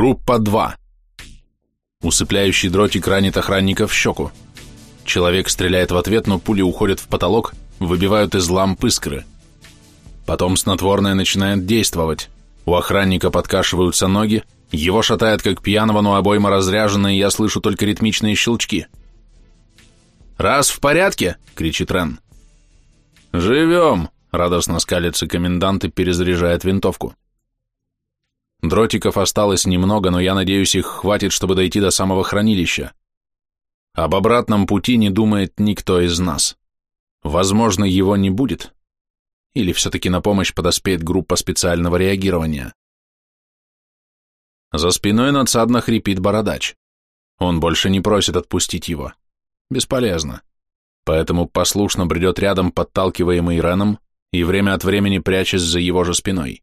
Группа 2. Усыпляющий дротик ранит охранника в щеку. Человек стреляет в ответ, но пули уходят в потолок, выбивают из ламп искры. Потом снотворное начинает действовать. У охранника подкашиваются ноги, его шатает как пьяного, но обойма разряжена, и я слышу только ритмичные щелчки. «Раз в порядке!» — кричит Рен. «Живем!» — радостно скалится комендант и перезаряжает винтовку. Дротиков осталось немного, но я надеюсь, их хватит, чтобы дойти до самого хранилища. Об обратном пути не думает никто из нас. Возможно, его не будет. Или все-таки на помощь подоспеет группа специального реагирования. За спиной надсадно хрипит бородач. Он больше не просит отпустить его. Бесполезно. Поэтому послушно бредет рядом, подталкиваемый Реном, и время от времени прячась за его же спиной.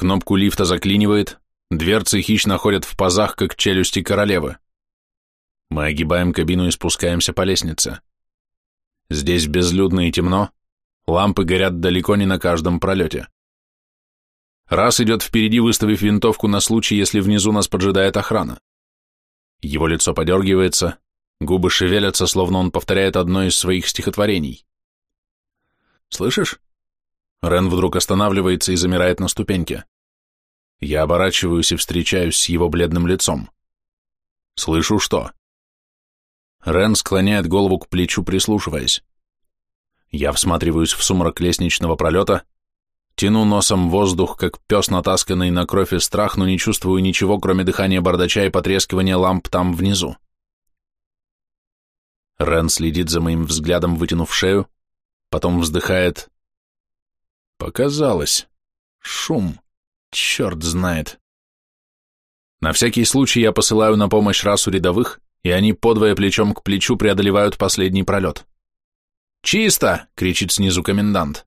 Кнопку лифта заклинивает, дверцы хищно ходят в пазах, как челюсти королевы. Мы огибаем кабину и спускаемся по лестнице. Здесь безлюдно и темно, лампы горят далеко не на каждом пролете. Раз идет впереди, выставив винтовку на случай, если внизу нас поджидает охрана. Его лицо подергивается, губы шевелятся, словно он повторяет одно из своих стихотворений. «Слышишь?» Рен вдруг останавливается и замирает на ступеньке. Я оборачиваюсь и встречаюсь с его бледным лицом. «Слышу что?» Рен склоняет голову к плечу, прислушиваясь. Я всматриваюсь в сумрак лестничного пролета, тяну носом воздух, как пес, натасканный на кровь и страх, но не чувствую ничего, кроме дыхания бардача и потрескивания ламп там внизу. Рен следит за моим взглядом, вытянув шею, потом вздыхает. Показалось. Шум. Черт знает. На всякий случай я посылаю на помощь расу рядовых, и они подвое плечом к плечу преодолевают последний пролет. «Чисто!» — кричит снизу комендант.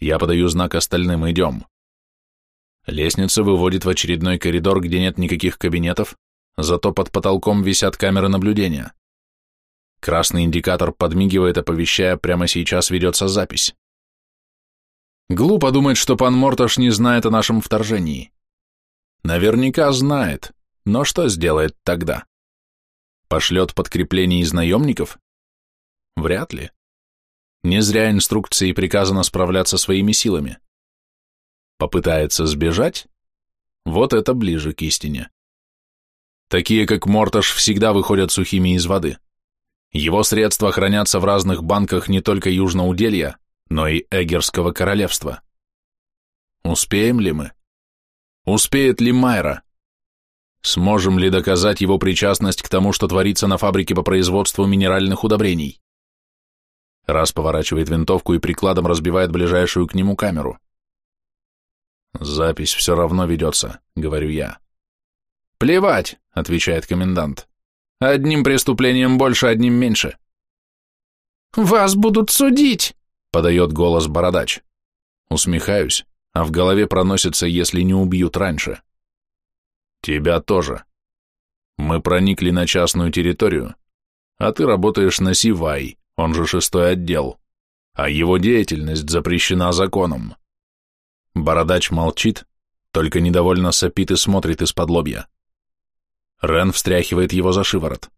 Я подаю знак остальным «Идем». Лестница выводит в очередной коридор, где нет никаких кабинетов, зато под потолком висят камеры наблюдения. Красный индикатор подмигивает, оповещая, прямо сейчас ведется запись. Глупо думать, что пан Морташ не знает о нашем вторжении. Наверняка знает, но что сделает тогда? Пошлет подкрепление из наемников? Вряд ли. Не зря инструкции приказано справляться своими силами. Попытается сбежать? Вот это ближе к истине. Такие, как Морташ, всегда выходят сухими из воды. Его средства хранятся в разных банках не только Южноуделья, но и Эгерского королевства. Успеем ли мы? Успеет ли Майра? Сможем ли доказать его причастность к тому, что творится на фабрике по производству минеральных удобрений? Раз поворачивает винтовку и прикладом разбивает ближайшую к нему камеру. «Запись все равно ведется», — говорю я. «Плевать», — отвечает комендант. «Одним преступлением больше, одним меньше». «Вас будут судить», подает голос бородач. Усмехаюсь, а в голове проносится, если не убьют раньше. Тебя тоже. Мы проникли на частную территорию, а ты работаешь на Сивай, он же шестой отдел, а его деятельность запрещена законом. Бородач молчит, только недовольно сопит и смотрит из-под лобья. Рен встряхивает его за шиворот.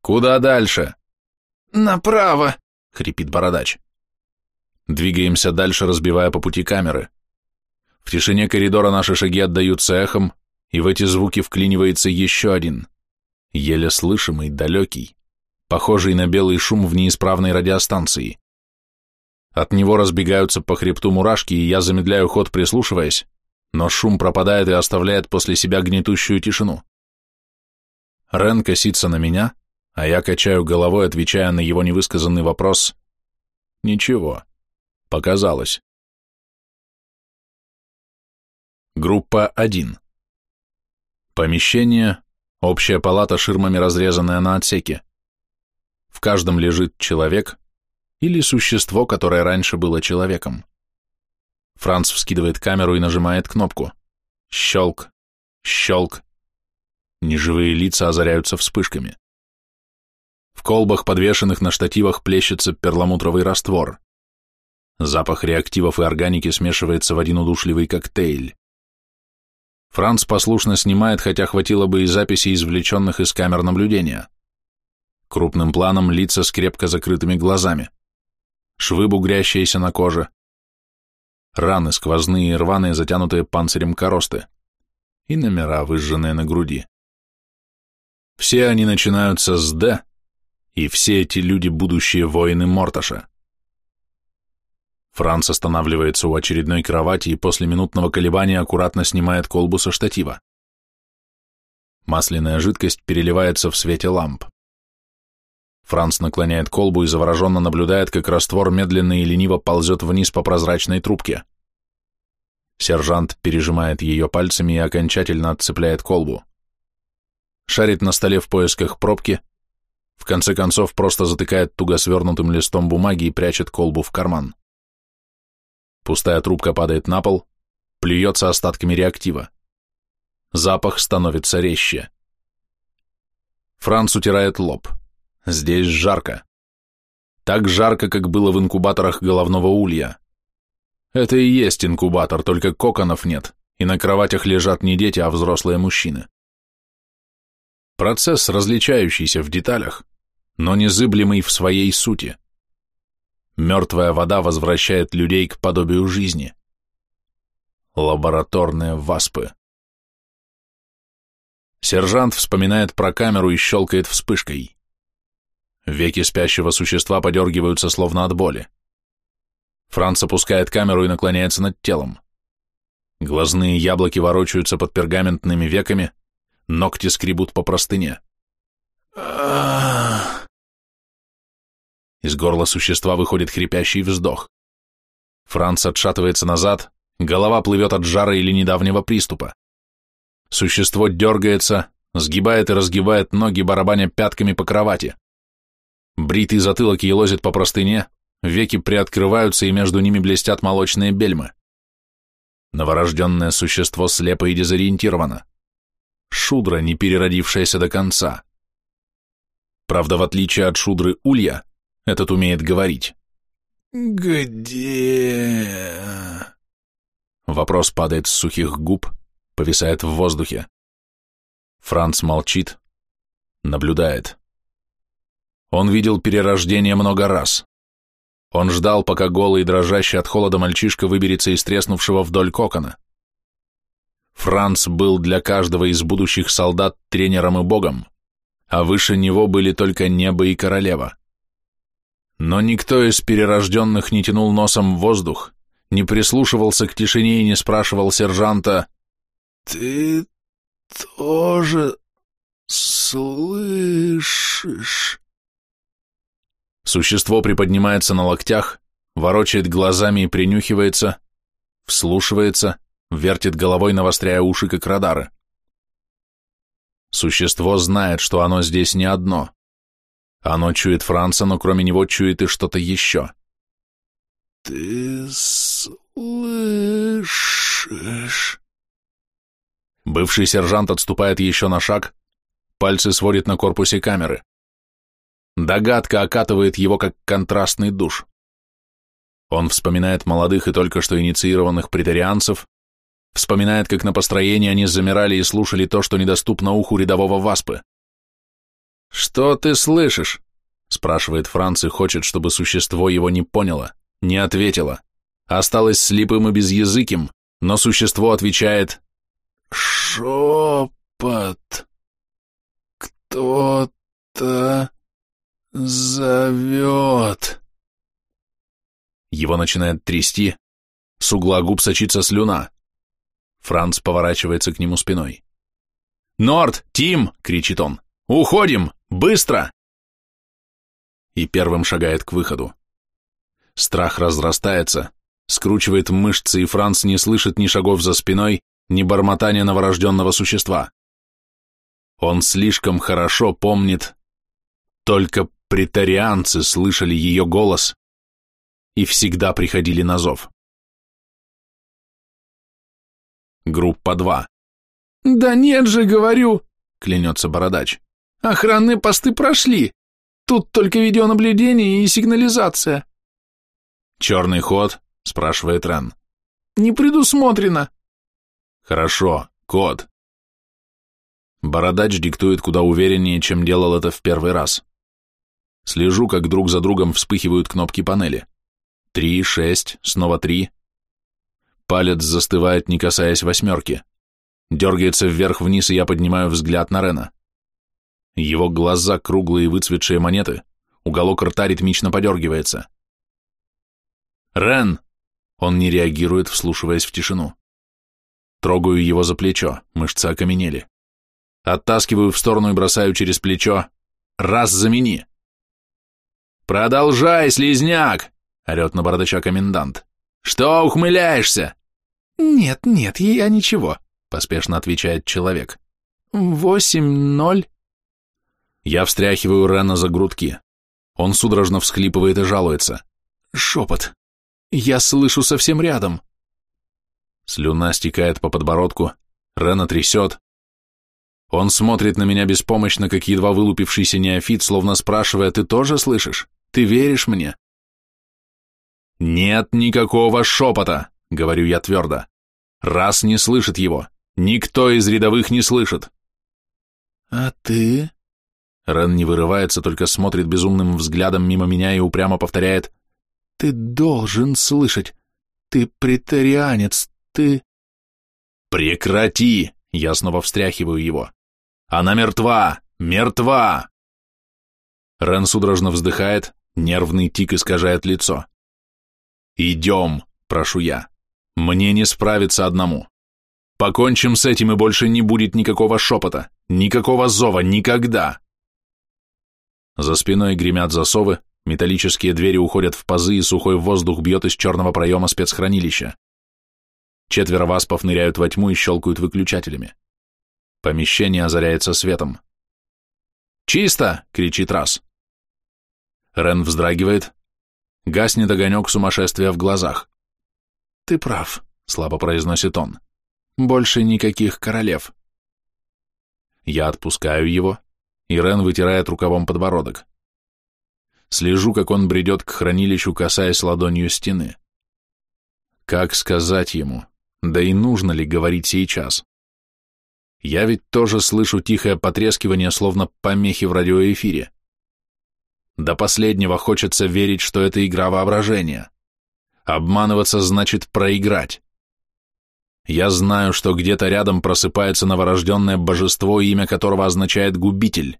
«Куда дальше?» «Направо!» — хрипит бородач. Двигаемся дальше, разбивая по пути камеры. В тишине коридора наши шаги отдаются эхом, и в эти звуки вклинивается еще один, еле слышимый, далекий, похожий на белый шум в неисправной радиостанции. От него разбегаются по хребту мурашки, и я замедляю ход, прислушиваясь, но шум пропадает и оставляет после себя гнетущую тишину. Рен косится на меня, а я качаю головой, отвечая на его невысказанный вопрос «Ничего». Показалось. Группа 1. Помещение, общая палата ширмами разрезанная на отсеки. В каждом лежит человек или существо, которое раньше было человеком. Франц вскидывает камеру и нажимает кнопку. Щелк, щелк. Неживые лица озаряются вспышками. В колбах, подвешенных на штативах, плещется перламутровый раствор. Запах реактивов и органики смешивается в один удушливый коктейль. Франц послушно снимает, хотя хватило бы и записей, извлеченных из камер наблюдения. Крупным планом лица с крепко закрытыми глазами. Швы, бугрящиеся на коже. Раны сквозные и рваные, затянутые панцирем коросты. И номера, выжженные на груди. Все они начинаются с «Д», и все эти люди – будущие воины Морташа. Франц останавливается у очередной кровати и после минутного колебания аккуратно снимает колбу со штатива. Масляная жидкость переливается в свете ламп. Франц наклоняет колбу и завороженно наблюдает, как раствор медленно и лениво ползет вниз по прозрачной трубке. Сержант пережимает ее пальцами и окончательно отцепляет колбу. Шарит на столе в поисках пробки, в конце концов просто затыкает туго свернутым листом бумаги и прячет колбу в карман. Пустая трубка падает на пол, плюется остатками реактива. Запах становится резче. Франц утирает лоб. Здесь жарко. Так жарко, как было в инкубаторах головного улья. Это и есть инкубатор, только коконов нет, и на кроватях лежат не дети, а взрослые мужчины. Процесс, различающийся в деталях, но незыблемый в своей сути. Мертвая вода возвращает людей к подобию жизни. Лабораторные васпы. Сержант вспоминает про камеру и щелкает вспышкой. Веки спящего существа подергиваются словно от боли. Франц опускает камеру и наклоняется над телом. Глазные яблоки ворочаются под пергаментными веками, ногти скребут по простыне. Из горла существа выходит хрипящий вздох. Франц отшатывается назад, голова плывет от жара или недавнего приступа. Существо дергается, сгибает и разгибает ноги, барабаня пятками по кровати. Бритый затылок елозит по простыне, веки приоткрываются, и между ними блестят молочные бельмы. Новорожденное существо слепо и дезориентировано. Шудра, не переродившаяся до конца. Правда, в отличие от шудры Улья, этот умеет говорить. «Где?» Вопрос падает с сухих губ, повисает в воздухе. Франц молчит, наблюдает. Он видел перерождение много раз. Он ждал, пока голый и дрожащий от холода мальчишка выберется из треснувшего вдоль кокона. Франц был для каждого из будущих солдат тренером и богом, а выше него были только небо и королева. Но никто из перерожденных не тянул носом в воздух, не прислушивался к тишине и не спрашивал сержанта «Ты тоже слышишь?» Существо приподнимается на локтях, ворочает глазами и принюхивается, вслушивается, вертит головой, навостряя уши, как радары. Существо знает, что оно здесь не одно. Оно чует Франца, но кроме него чует и что-то еще. «Ты слышишь?» Бывший сержант отступает еще на шаг, пальцы сводит на корпусе камеры. Догадка окатывает его, как контрастный душ. Он вспоминает молодых и только что инициированных претарианцев, вспоминает, как на построении они замирали и слушали то, что недоступно уху рядового васпы. «Что ты слышишь?» — спрашивает Франц и хочет, чтобы существо его не поняло, не ответило. Осталось слепым и безязыким, но существо отвечает «Шепот. Кто-то зовет». Его начинает трясти, с угла губ сочится слюна. Франц поворачивается к нему спиной. «Норд! Тим!» — кричит он. «Уходим! Быстро!» И первым шагает к выходу. Страх разрастается, скручивает мышцы, и Франц не слышит ни шагов за спиной, ни бормотания новорожденного существа. Он слишком хорошо помнит, только претарианцы слышали ее голос и всегда приходили на зов. Группа 2. «Да нет же, говорю!» — клянется бородач. Охранные посты прошли. Тут только видеонаблюдение и сигнализация. Черный ход? Спрашивает Рен. Не предусмотрено. Хорошо. Код. Бородач диктует куда увереннее, чем делал это в первый раз. Слежу, как друг за другом вспыхивают кнопки панели. Три, шесть, снова три. Палец застывает, не касаясь восьмерки. Дергается вверх-вниз, и я поднимаю взгляд на Рена. Его глаза круглые выцветшие монеты, уголок рта ритмично подергивается. «Рен!» Он не реагирует, вслушиваясь в тишину. Трогаю его за плечо, мышцы окаменели. Оттаскиваю в сторону и бросаю через плечо. «Раз замени!» «Продолжай, слизняк!» — орет на бардача комендант. «Что ухмыляешься?» «Нет, нет, я ничего», — поспешно отвечает человек. «Восемь, ноль...» Я встряхиваю Рена за грудки. Он судорожно всхлипывает и жалуется. «Шепот. Я слышу совсем рядом». Слюна стекает по подбородку, Рена трясет. Он смотрит на меня беспомощно, как едва вылупившийся неофит, словно спрашивая, «Ты тоже слышишь? Ты веришь мне?» «Нет никакого шепота», — говорю я твердо. «Раз не слышит его. Никто из рядовых не слышит». «А ты?» Рен не вырывается, только смотрит безумным взглядом мимо меня и упрямо повторяет. «Ты должен слышать. Ты претарианец, ты...» «Прекрати!» — я снова встряхиваю его. «Она мертва! Мертва!» Рен судорожно вздыхает, нервный тик искажает лицо. «Идем!» — прошу я. «Мне не справиться одному. Покончим с этим, и больше не будет никакого шепота, никакого зова, никогда!» За спиной гремят засовы, металлические двери уходят в пазы, и сухой воздух бьет из черного проема спецхранилища. Четверо васпов ныряют во тьму и щелкают выключателями. Помещение озаряется светом. «Чисто!» — кричит раз. Рен вздрагивает, Гаснет огонек сумасшествия в глазах. «Ты прав», — слабо произносит он. «Больше никаких королев». Я отпускаю его, и Рен вытирает рукавом подбородок. Слежу, как он бредет к хранилищу, касаясь ладонью стены. Как сказать ему, да и нужно ли говорить сейчас? Я ведь тоже слышу тихое потрескивание, словно помехи в радиоэфире. До последнего хочется верить, что это игра воображения. Обманываться значит проиграть. Я знаю, что где-то рядом просыпается новорожденное божество, имя которого означает «губитель».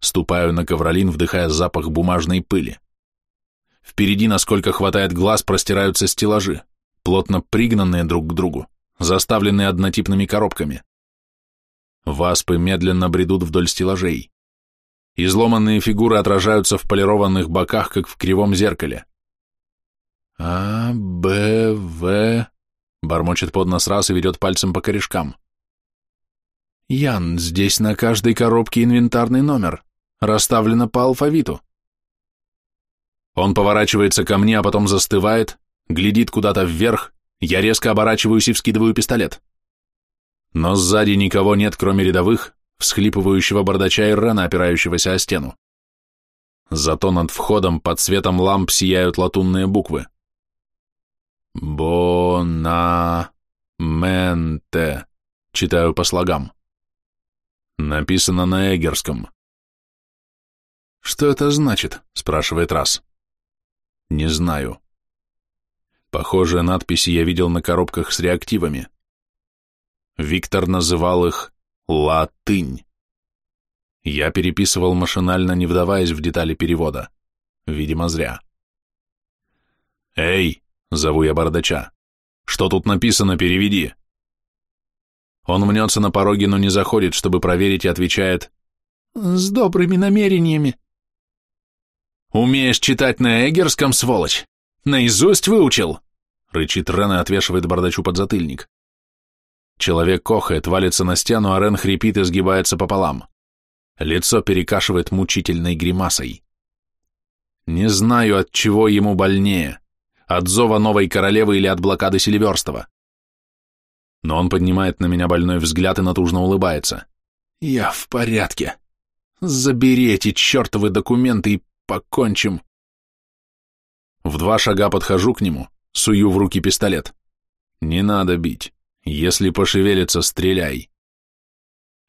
Ступаю на ковролин, вдыхая запах бумажной пыли. Впереди, насколько хватает глаз, простираются стеллажи, плотно пригнанные друг к другу, заставленные однотипными коробками. Васпы медленно бредут вдоль стеллажей. Изломанные фигуры отражаются в полированных боках, как в кривом зеркале. «А, Б, В...» — бормочет под нос раз и ведет пальцем по корешкам. «Ян, здесь на каждой коробке инвентарный номер. Расставлено по алфавиту». Он поворачивается ко мне, а потом застывает, глядит куда-то вверх, я резко оборачиваюсь и вскидываю пистолет. Но сзади никого нет, кроме рядовых, всхлипывающего бардача и рана, опирающегося о стену. Зато над входом под светом ламп сияют латунные буквы. «Бона-менте», читаю по слогам. Написано на эгерском. «Что это значит?» — спрашивает раз. «Не знаю». Похожие надписи я видел на коробках с реактивами. Виктор называл их Латынь. Я переписывал машинально, не вдаваясь в детали перевода. Видимо, зря. «Эй!» — зову я бардача. «Что тут написано, переведи!» Он мнется на пороге, но не заходит, чтобы проверить, и отвечает «С добрыми намерениями». «Умеешь читать на эгерском, сволочь? Наизусть выучил?» — рычит Рен и отвешивает бардачу подзатыльник. Человек кохает, валится на стену, а Рен хрипит и сгибается пополам. Лицо перекашивает мучительной гримасой. Не знаю, от чего ему больнее, от зова новой королевы или от блокады Селиверстова. Но он поднимает на меня больной взгляд и натужно улыбается. «Я в порядке. Забери эти чертовы документы и покончим». В два шага подхожу к нему, сую в руки пистолет. Не надо бить. Если пошевелится, стреляй.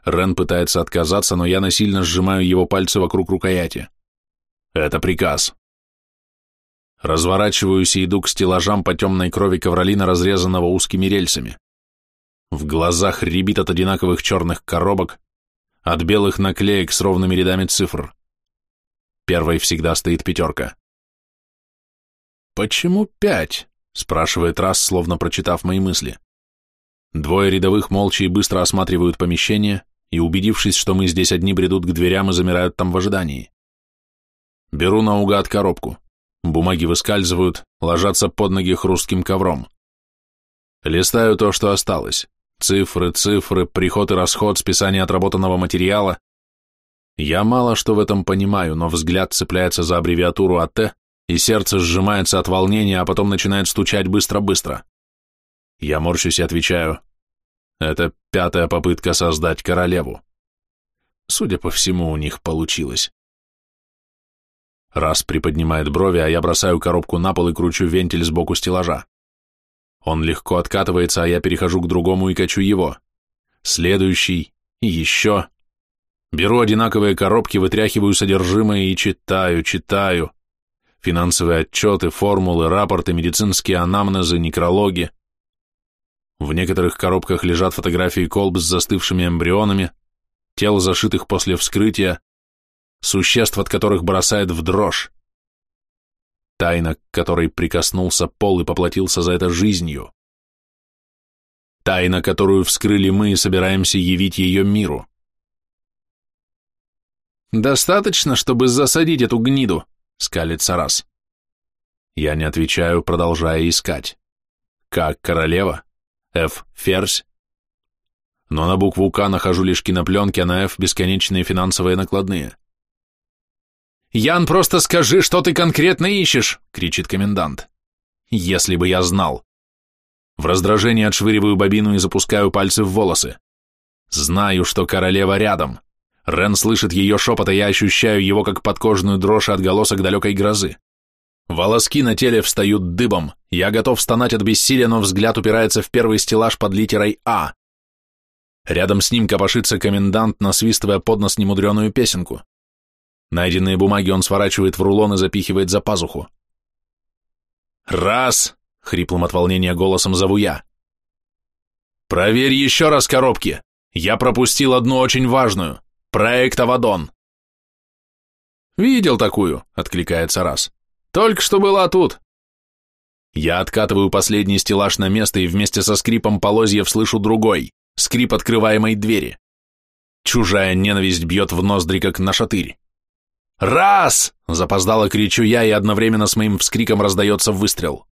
Рен пытается отказаться, но я насильно сжимаю его пальцы вокруг рукояти. Это приказ. Разворачиваюсь и иду к стеллажам по темной крови ковролина, разрезанного узкими рельсами. В глазах рябит от одинаковых черных коробок, от белых наклеек с ровными рядами цифр. Первой всегда стоит пятерка. «Почему пять?» — спрашивает раз, словно прочитав мои мысли. Двое рядовых молча и быстро осматривают помещение и, убедившись, что мы здесь одни, бредут к дверям и замирают там в ожидании. Беру наугад коробку. Бумаги выскальзывают, ложатся под ноги хрустким ковром. Листаю то, что осталось. Цифры, цифры, приход и расход, списание отработанного материала. Я мало что в этом понимаю, но взгляд цепляется за аббревиатуру АТ, и сердце сжимается от волнения, а потом начинает стучать быстро-быстро. Я морщусь и отвечаю, это пятая попытка создать королеву. Судя по всему, у них получилось. Раз приподнимает брови, а я бросаю коробку на пол и кручу вентиль сбоку стеллажа. Он легко откатывается, а я перехожу к другому и качу его. Следующий, еще. Беру одинаковые коробки, вытряхиваю содержимое и читаю, читаю. Финансовые отчеты, формулы, рапорты, медицинские анамнезы, некрологи. В некоторых коробках лежат фотографии колб с застывшими эмбрионами, тел, зашитых после вскрытия, существ, от которых бросает в дрожь. Тайна, к которой прикоснулся Пол и поплатился за это жизнью. Тайна, которую вскрыли мы и собираемся явить ее миру. «Достаточно, чтобы засадить эту гниду», — скалится раз. Я не отвечаю, продолжая искать. Как королева? F – ферзь. Но на букву К нахожу лишь кинопленки, а на F – бесконечные финансовые накладные. «Ян, просто скажи, что ты конкретно ищешь!» – кричит комендант. «Если бы я знал!» В раздражении отшвыриваю бобину и запускаю пальцы в волосы. Знаю, что королева рядом. Рен слышит ее шепот, а я ощущаю его как подкожную дрожь и отголосок далекой грозы. Волоски на теле встают дыбом. Я готов стонать от бессилия, но взгляд упирается в первый стеллаж под литерой «А». Рядом с ним копошится комендант, насвистывая под нос немудреную песенку. Найденные бумаги он сворачивает в рулон и запихивает за пазуху. «Раз!» — хриплым от волнения голосом зову я. «Проверь еще раз коробки. Я пропустил одну очень важную. Проект Авадон». «Видел такую», — откликается раз. Только что была тут. Я откатываю последний стеллаж на место и вместе со скрипом полозьев слышу другой, скрип открываемой двери. Чужая ненависть бьет в ноздри, как на шатырь. «Раз!» — запоздало кричу я, и одновременно с моим вскриком раздается выстрел.